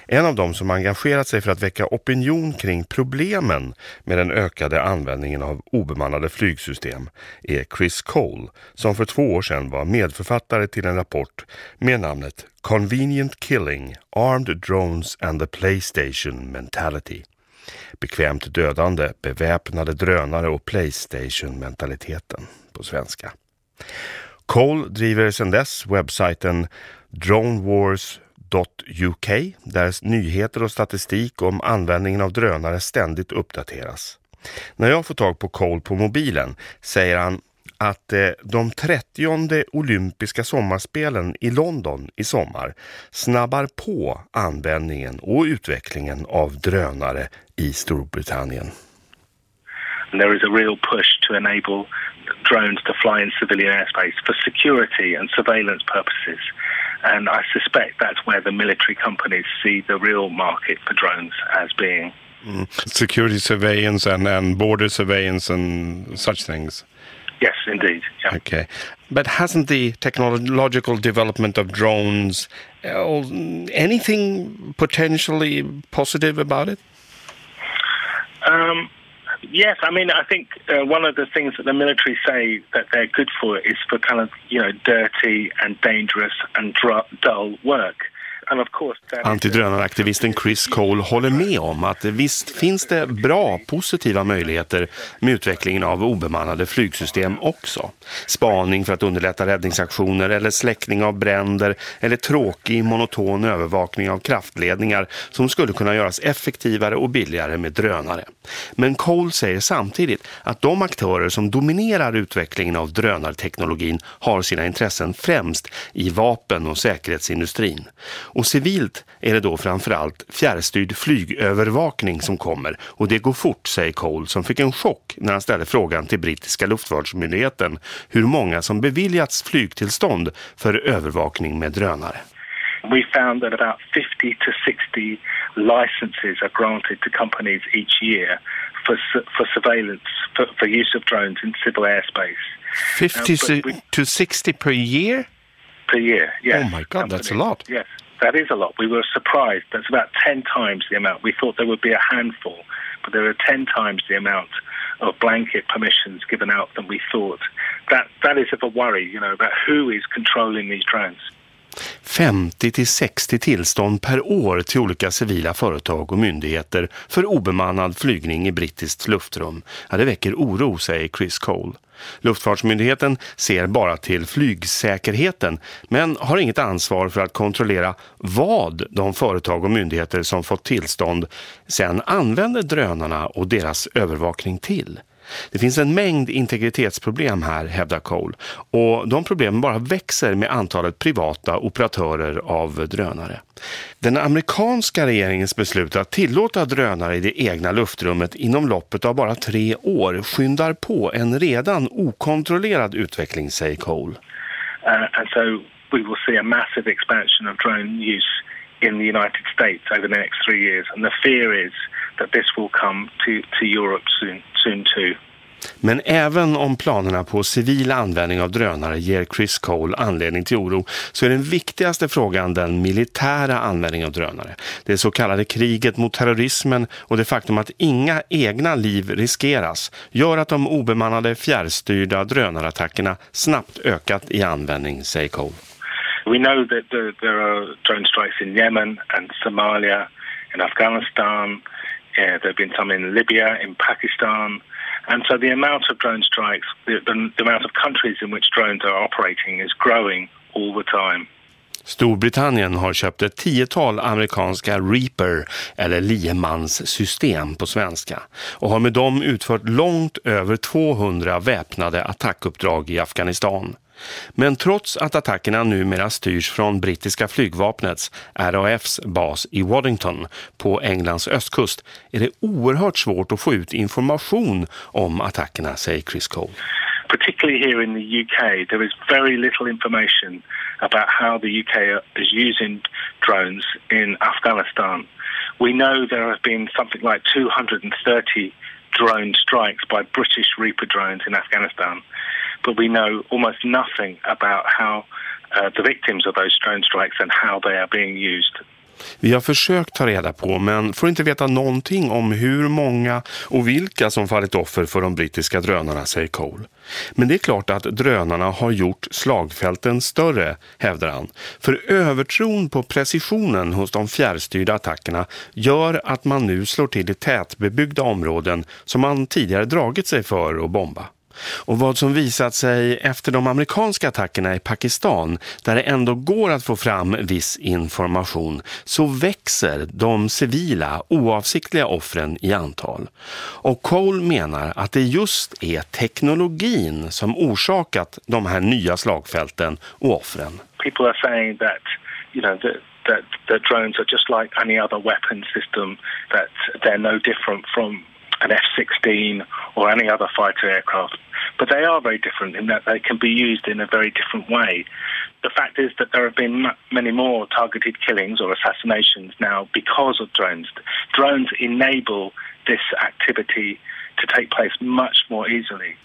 En av dem som engagerat sig för att väcka opinion kring problemen med den ökade användningen av obemannade flygsystem är Chris Cole som för två år sedan var medförfattare till en rapport med namnet Convenient Killing, Armed Drones and the Playstation Mentality. Bekvämt dödande, beväpnade drönare och Playstation-mentaliteten på svenska. Cole driver sedan dess webbsajten Drone Wars dronewars.uk där nyheter och statistik om användningen av drönare ständigt uppdateras. När jag får tag på Cole på mobilen säger han att eh, de 30 olympiska sommarspelen i London i sommar snabbar på användningen och utvecklingen av drönare i Storbritannien. There is a real push to enable drones to fly in civilian airspace for security and surveillance purposes. And I suspect that's where the military companies see the real market for drones as being. Mm. Security surveillance and, and border surveillance and such things. Yes, indeed. Yeah. Okay. But hasn't the technological development of drones uh, anything potentially positive about it? Um, yes, I mean, I think uh, one of the things that the military say that they're good for is for kind of, you know, dirty and dangerous and dull work. Antidrönaraktivisten Chris Cole håller med om att visst finns det bra positiva möjligheter med utvecklingen av obemannade flygsystem också. Spaning för att underlätta räddningsaktioner eller släckning av bränder eller tråkig monoton övervakning av kraftledningar som skulle kunna göras effektivare och billigare med drönare. Men Cole säger samtidigt att de aktörer som dominerar utvecklingen av drönarteknologin har sina intressen främst i vapen- och säkerhetsindustrin. Och civilt är det då framförallt fjärrstyrd flygövervakning som kommer och det går fort, säger Cole som fick en chock när han ställde frågan till brittiska luftfartsmyndigheten hur många som beviljats flygtillstånd för övervakning med drönare. We found that about 50 to 60 licenses are granted to companies each year for, for surveillance, for, for use of drones in civil airspace. 50 uh, to 60 per year? Per year, yes. Oh my God, that's a lot. Yes. That is a lot. We were surprised. That's about 10 times the amount. We thought there would be a handful, but there are 10 times the amount of blanket permissions given out than we thought. That, that is of a worry, you know, about who is controlling these drones. 50 till 60 tillstånd per år till olika civila företag och myndigheter för obemannad flygning i brittiskt luftrum. Ja, det väcker oro, säger Chris Cole. Luftfartsmyndigheten ser bara till flygsäkerheten men har inget ansvar för att kontrollera vad de företag och myndigheter som fått tillstånd sedan använder drönarna och deras övervakning till. Det finns en mängd integritetsproblem här, hävdar Cole. Och de problemen bara växer med antalet privata operatörer av drönare. Den amerikanska regeringens beslut att tillåta drönare i det egna luftrummet inom loppet av bara tre år skyndar på en redan okontrollerad utveckling, säger Cole. Uh, and so we will see a massive expansion of drone use in the United States over the next three years. And the fear is that this will come to, to Europe soon, soon too. Men även om planerna på civil användning av drönare ger Chris Cole anledning till oro så är den viktigaste frågan den militära användningen av drönare. Det så kallade kriget mot terrorismen och det faktum att inga egna liv riskeras gör att de obemannade fjärrstyrda drönarattackerna snabbt ökat i användning, säger Cole. We know that there, are drone strikes in Yemen and Somalia, in Afghanistan, uh, there have been some in Libya, in Pakistan, And so the amount of drone strikes, the, the, the amount of countries in which drones are operating is growing all the time. Storbritannien har köpt ett tiotal amerikanska Reaper eller liemans system på svenska och har med dem utfört långt över 200 väpnade attackuppdrag i Afghanistan. Men trots att attackerna numera styrs från brittiska flygvapnets RAFs bas i Waddington på Englands östkust är det oerhört svårt att få ut information om attackerna, säger Chris Cole. Particularly here in the UK, there is very little information about how the UK is using drones in Afghanistan. We know there have been something like 230 drone strikes by British Reaper drones in Afghanistan but we know almost nothing about how uh, the victims of those drone strikes and how they are being used. Vi har försökt ta reda på men får inte veta någonting om hur många och vilka som fallit offer för de brittiska drönarna, säger Cole. Men det är klart att drönarna har gjort slagfälten större, hävdar han. För övertron på precisionen hos de fjärrstyrda attackerna gör att man nu slår till i tätbebyggda områden som man tidigare dragit sig för att bomba. Och vad som visat sig efter de amerikanska attackerna i Pakistan, där det ändå går att få fram viss information, så växer de civila, oavsiktliga offren i antal. Och Cole menar att det just är teknologin som orsakat de här nya slagfälten och offren. People are saying that, you know, that that, that drones are just like any other weapon system, that they're no different from an F-16 or any other fighter aircraft. But they are very different in that they can be used in a very different way. The fact is that there have been many more targeted killings or assassinations now because of drones. Drones enable this activity to take place much more easily.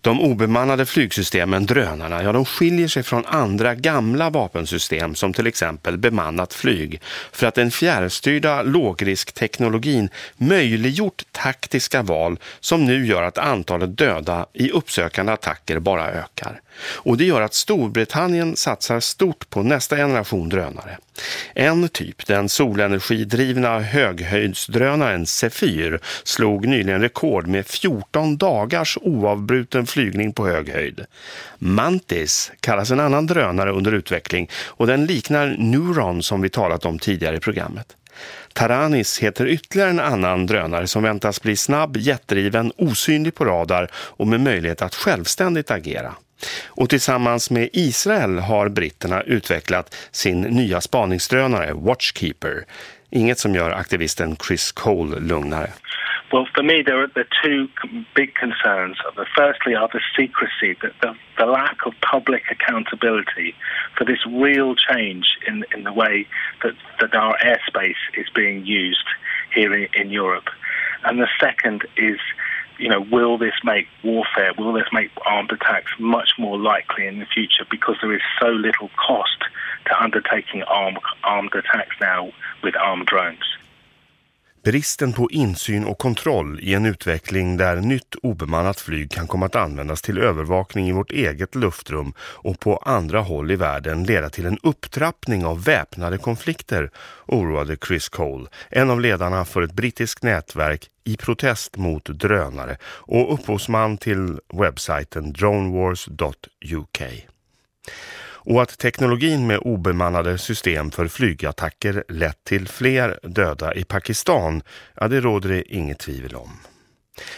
De obemannade flygsystemen, drönarna, ja de skiljer sig från andra gamla vapensystem som till exempel bemannat flyg för att den fjärrstyrda lågriskteknologin möjliggjort taktiska val som nu gör att antalet döda i uppsökande attacker bara ökar. Och det gör att Storbritannien satsar stort på nästa generation drönare. En typ, den solenergidrivna höghöjdsdrönaren Zephyr, slog nyligen rekord med 14 dagars oavbruten flygning på hög höjd. Mantis kallas en annan drönare under utveckling och den liknar Neuron som vi talat om tidigare i programmet. Taranis heter ytterligare en annan drönare som väntas bli snabb, jetdriven, osynlig på radar och med möjlighet att självständigt agera. Och tillsammans med Israel har britterna utvecklat sin nya spaningsdrönare Watchkeeper. Inget som gör aktivisten Chris Cole lugnare. Well, for me, there are, are two big concerns. The firstly are the secrecy, the, the, the, lack of public accountability for this real change in, in the way that, that our airspace is being used here in, in Europe. And the second is you know, will this make warfare, will this make armed attacks much more likely in the future because there is so little cost to undertaking armed, armed attacks now with armed drones? Bristen på insyn och kontroll i en utveckling där nytt obemannat flyg kan komma att användas till övervakning i vårt eget luftrum och på andra håll i världen leda till en upptrappning av väpnade konflikter, oroade Chris Cole, en av ledarna för ett brittiskt nätverk i protest mot drönare och upphovsman till webbsajten dronewars.uk och att teknologin med obemannade system för flygattacker lett till fler döda i Pakistan, ja det råder det inget tvivel om.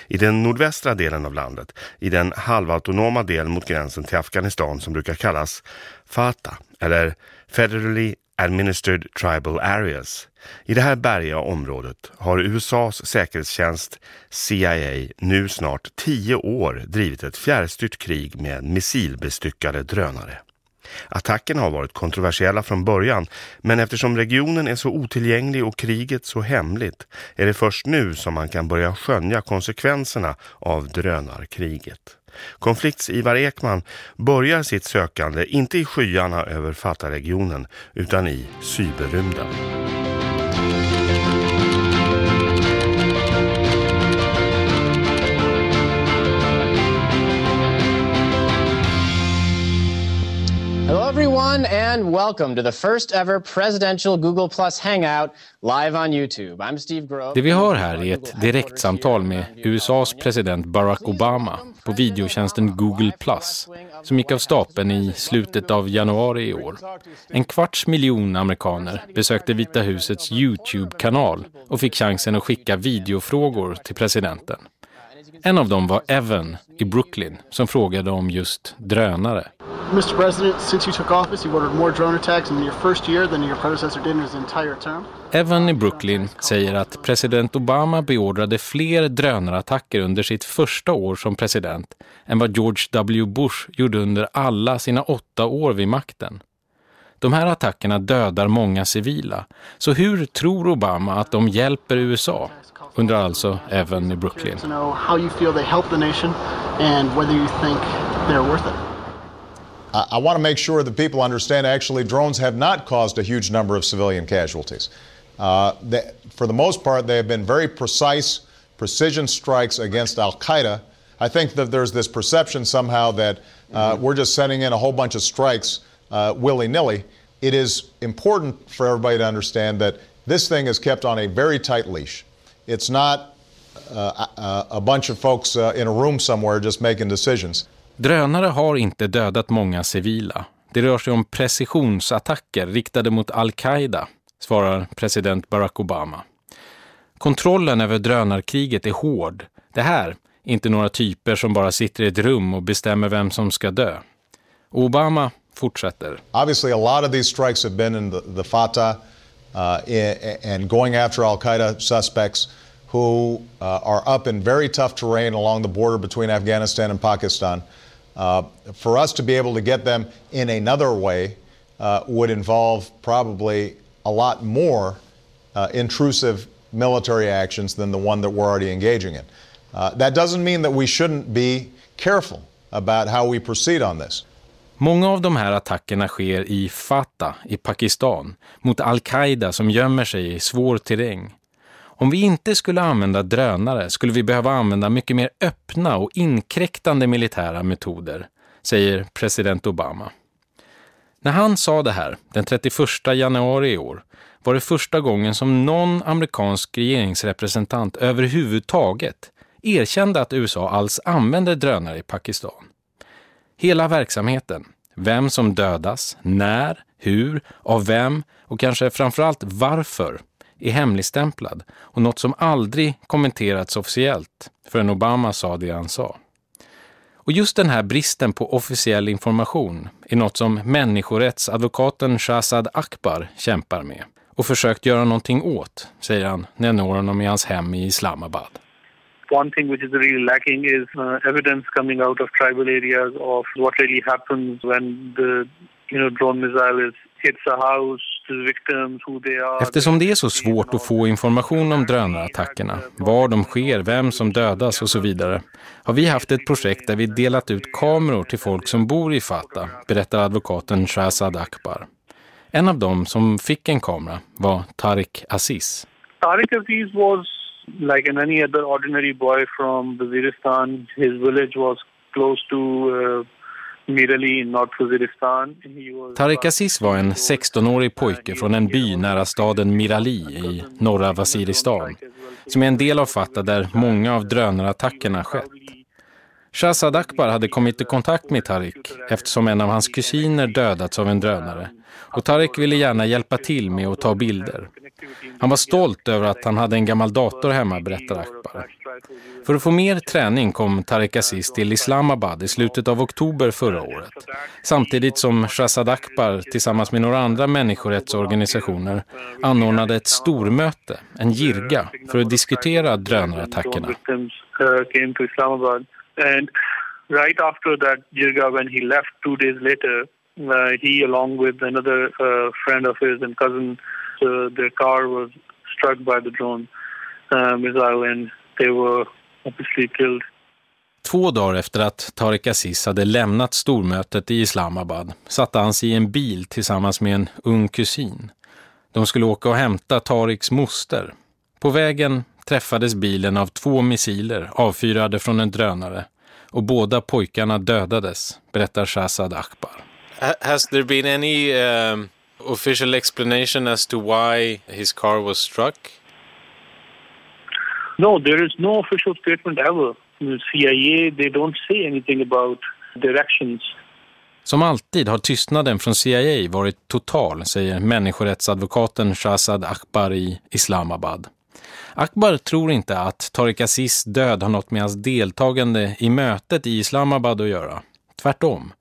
I den nordvästra delen av landet, i den halvautonoma del mot gränsen till Afghanistan som brukar kallas FATA, eller Federally Administered Tribal Areas. I det här bergiga området har USAs säkerhetstjänst CIA nu snart tio år drivit ett fjärrstyrt krig med missilbestyckade drönare. Attackerna har varit kontroversiella från början men eftersom regionen är så otillgänglig och kriget så hemligt är det först nu som man kan börja skönja konsekvenserna av drönarkriget. Konflikts Ivar Ekman börjar sitt sökande inte i skyarna över Fatta-regionen utan i cyberrymden. Hello, everyone, and welcome to the first ever presidential Google Plus Hangout live on YouTube. I'm Steve Grove. Det vi hör här är ett direktsamtal med USAs president Barack Obama på videotjänsten Google Plus som gick av stapeln i slutet av januari i år. En kvarts miljon amerikaner besökte Vita husets YouTube-kanal och fick chansen att skicka videofrågor till presidenten. En av dem var Evan i Brooklyn som frågade om just drönare. Mr. President, since you took office, you've ordered more drone attacks in your first year than your predecessor did in his entire term. Evan i Brooklyn säger att president Obama beordrade fler drönarattacker under sitt första år som president än vad George W. Bush gjorde under alla sina åtta år vid makten. De här attackerna dödar många civila. Så hur tror Obama att de hjälper USA? Undrar alltså Evan i Brooklyn. How you feel they help the nation and whether you think they're worth it. I, I want to make sure that people understand actually drones have not caused a huge number of civilian casualties. Uh, they, for the most part, they have been very precise, precision strikes against Al Qaeda. I think that there's this perception somehow that uh, we're just sending in a whole bunch of strikes uh, willy nilly. It is important for everybody to understand that this thing is kept on a very tight leash. It's not uh, a, a bunch of folks uh, in a room somewhere just making decisions. Drönare har inte dödat många civila. Det rör sig om precisionsattacker riktade mot Al-Qaida, svarar president Barack Obama. Kontrollen över drönarkriget är hård. Det här är inte några typer som bara sitter i ett rum och bestämmer vem som ska dö. Obama fortsätter. Obviously, a lot of these strikes have been in the, the Fatah uh, and going after Al Qaeda suspects who uh, are up in very tough terrain along the border between Afghanistan and Pakistan. Uh, for us to be able to get them in another way uh, would involve probably a lot more uh, intrusive military actions than the one that we're already engaging in. Uh, that doesn't mean that we shouldn't be careful about how we proceed on this. Många av de här attackerna sker i Fatah i Pakistan mot Al-Qaida som gömmer sig i svår terräng. Om vi inte skulle använda drönare skulle vi behöva använda mycket mer öppna och inkräktande militära metoder, säger president Obama. När han sa det här den 31 januari i år var det första gången som någon amerikansk regeringsrepresentant överhuvudtaget erkände att USA alls använder drönare i Pakistan. Hela verksamheten, vem som dödas, när, hur, av vem och kanske framförallt varför är hemligstämplad och något som aldrig kommenterats officiellt förrän Obama sa det han sa. Och just den här bristen på officiell information är något som människorättsadvokaten Shahzad Akbar kämpar med och försökt göra någonting åt, säger han när jag når honom i hans hem i Islamabad. One thing which is really lacking is uh, evidence coming out of tribal areas of what really happens when the you know drone missile is. Eftersom det är så svårt att få information om drönarattackerna, var de sker, vem som dödas och så vidare, har vi haft ett projekt där vi delat ut kameror till folk som bor i Fatah, berättar advokaten Shahzad Akbar. En av dem som fick en kamera var Tariq Aziz. Tariq Aziz was like any other ordinary boy from Waziristan. His village was close to uh, in. Tariq Aziz var en 16-årig pojke från en by nära staden Mirali i norra Waziristan, som är en del av Fatah där många av drönarattackerna skett. Shahzad Akbar hade kommit i kontakt med Tariq eftersom en av hans kusiner dödats av en drönare och Tariq ville gärna hjälpa till med att ta bilder. Han var stolt över att han hade en gammal dator hemma, berättar Akbar. För att få mer träning kom Tariq Aziz till Islamabad i slutet av oktober förra året. Samtidigt som Shahzad Akbar tillsammans med några andra människorättsorganisationer anordnade ett stormöte, en jirga, för att diskutera drönarattackerna. And right after that jirga, when he left two days later, Uh, he, along with another uh, friend of his and cousin, uh, their car was struck by the drone uh, missile and they were obviously killed. Två dagar efter att Tariq Aziz hade lämnat stormötet i Islamabad satte han sig i en bil tillsammans med en ung kusin. De skulle åka och hämta Tariqs moster. På vägen träffades bilen av två missiler avfyrade från en drönare och båda pojkarna dödades, berättar Shazad Akbar. Has there been any um, official explanation as to why his car was struck? No, there is no official statement ever. The CIA, they don't say anything about their actions. Som alltid har tystnaden från CIA varit total, säger människorättsadvokaten Shazad Akbar i Islamabad. Akbar tror inte att Tariq Aziz död har något med hans deltagande i mötet i Islamabad att göra. Tvärtom.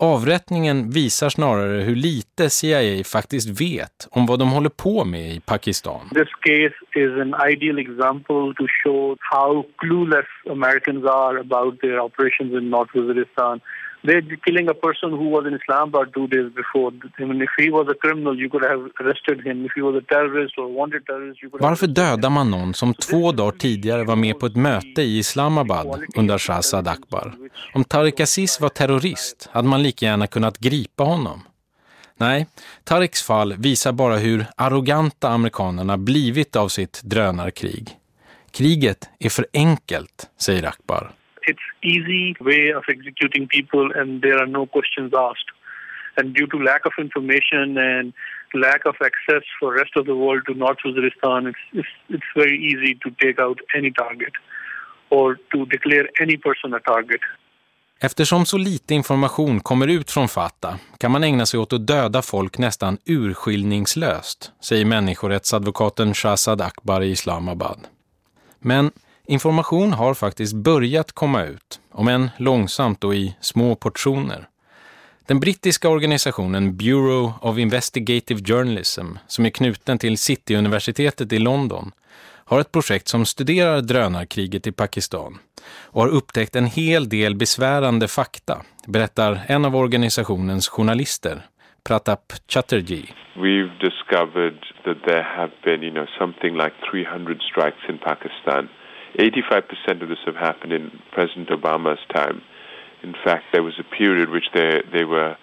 Avrättningen visar snarare hur lite CIA faktiskt vet om vad de håller på med i Pakistan. This case is an ideal example to show how clueless Americans are about their operations in North Waziristan. They're killing a person who was in Islamabad two days before. I mean, if he was a criminal, you could have arrested him. If he was a terrorist or wanted terrorist, you could Varför dödar man någon som två dagar tidigare var med på ett möte i Islamabad under Shahzad Akbar? Om Tariq Aziz var terrorist hade man lika gärna kunnat gripa honom. Nej, Tariqs fall visar bara hur arroganta amerikanerna blivit av sitt drönarkrig. Kriget är för enkelt, säger Akbar easy way of executing people and there are no questions asked. And due to lack of information and lack of access for rest of the world to North Waziristan, it's, it's, it's very easy to take out any target or to declare any person a target. Eftersom så lite information kommer ut från Fatah kan man ägna sig åt att döda folk nästan urskiljningslöst, säger människorättsadvokaten Shazad Akbar i Islamabad. Men Information har faktiskt börjat komma ut, om än långsamt och i små portioner. Den brittiska organisationen Bureau of Investigative Journalism, som är knuten till City-universitetet i London, har ett projekt som studerar drönarkriget i Pakistan och har upptäckt en hel del besvärande fakta, berättar en av organisationens journalister, Pratap Chatterjee. We've discovered that there have been, you know, something like 300 strikes in Pakistan 85% of this have happened in President Obama's time. In fact, there was a period which they, they were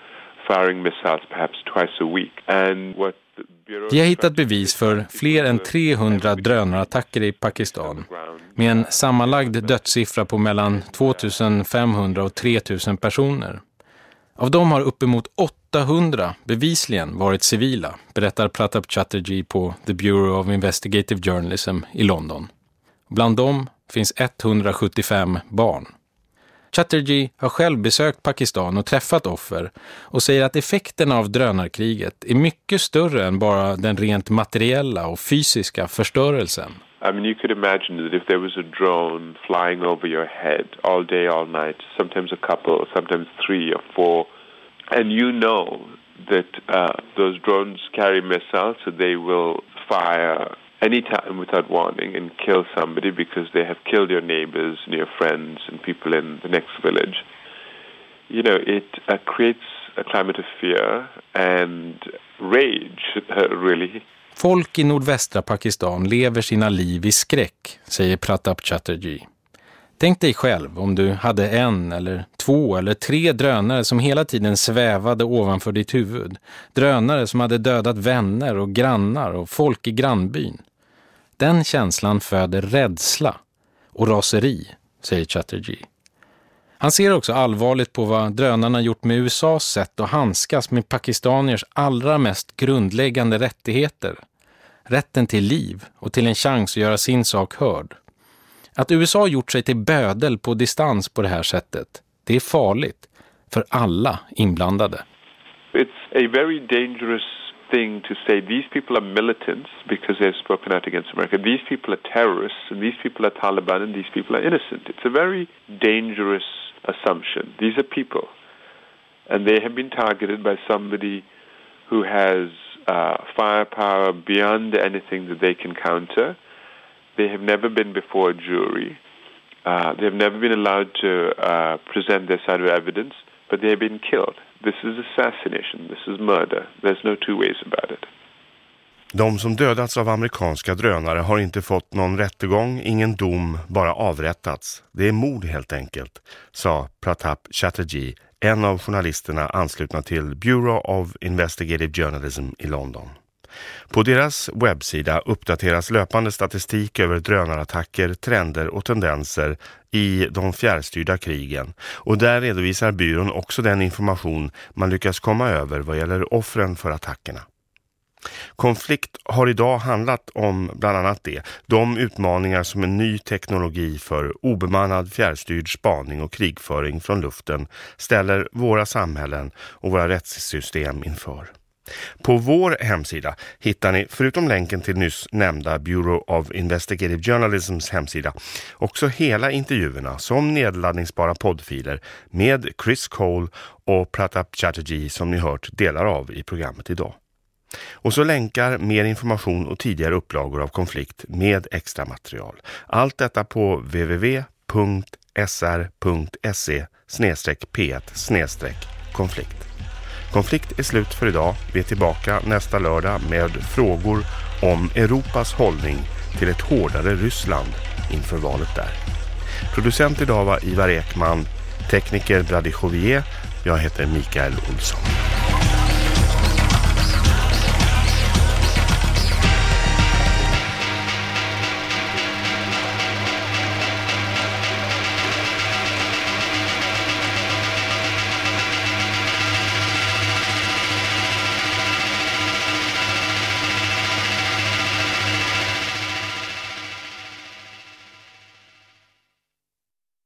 firing missiles perhaps twice a week. And what Vi har hittat bevis för fler än 300 drönarattacker i Pakistan med en sammanlagd dödssiffra på mellan 2500 och 3000 personer. Av dem har uppemot 800 bevisligen varit civila, berättar Pratap Chatterjee på The Bureau of Investigative Journalism i London. Bland dem finns 175 barn. Chatterjee har själv besökt Pakistan och träffat offer och säger att effekterna av drönarkriget är mycket större än bara den rent materiella och fysiska förstörelsen. I mean, you could imagine that if there was a drone flying over your head all day, all night, sometimes a couple, sometimes three or four, and you know that uh, those drones carry missiles, so they will fire anytime without warning and kill somebody because they have killed your neighbors and your friends and people in the next village. You know, it uh, creates a climate of fear and rage, uh, really. Folk i nordvästra Pakistan lever sina liv i skräck, säger Pratap Chatterjee. Tänk dig själv om du hade en eller två eller tre drönare som hela tiden svävade ovanför ditt huvud. Drönare som hade dödat vänner och grannar och folk i grannbyn. Den känslan föder rädsla och raseri, säger Chatterjee. Han ser också allvarligt på vad drönarna gjort med USAs sätt att handskas med pakistaniers allra mest grundläggande rättigheter. Rätten till liv och till en chans att göra sin sak hörd. Att USA gjort sig till bödel på distans på det här sättet, det är farligt för alla inblandade. It's a very dangerous thing to say these people are militants because they've spoken out against America. These people are terrorists, and these people are Taliban, and these people are innocent. It's a very dangerous assumption. These are people, and they have been targeted by somebody who has uh, firepower beyond anything that they can counter. They have never been before a jury. Uh, they have never been allowed to uh, present their side of evidence. but they've been killed. This is assassination. This is murder. There's no two ways about it. De som dödats av amerikanska drönare har inte fått någon rättegång, ingen dom, bara avrättats. Det är mord helt enkelt, sa Pratap Chatterjee, en av journalisterna anslutna till Bureau of Investigative Journalism i London. På deras webbsida uppdateras löpande statistik över drönarattacker, trender och tendenser i de fjärrstyrda krigen och där redovisar byrån också den information man lyckas komma över vad gäller offren för attackerna. Konflikt har idag handlat om bland annat det, de utmaningar som en ny teknologi för obemannad fjärrstyrd spaning och krigföring från luften ställer våra samhällen och våra rättssystem inför. På vår hemsida hittar ni, förutom länken till nyss nämnda Bureau of Investigative Journalisms hemsida, också hela intervjuerna som nedladdningsbara poddfiler med Chris Cole och Pratap Chatterjee som ni hört delar av i programmet idag. Och så länkar mer information och tidigare upplagor av konflikt med extra material. Allt detta på www.sr.se p1 konflikt. Konflikt är slut för idag. Vi är tillbaka nästa lördag med frågor om Europas hållning till ett hårdare Ryssland inför valet där. Producent idag var Ivar Ekman, tekniker Brady Jovier. Jag heter Mikael Olsson.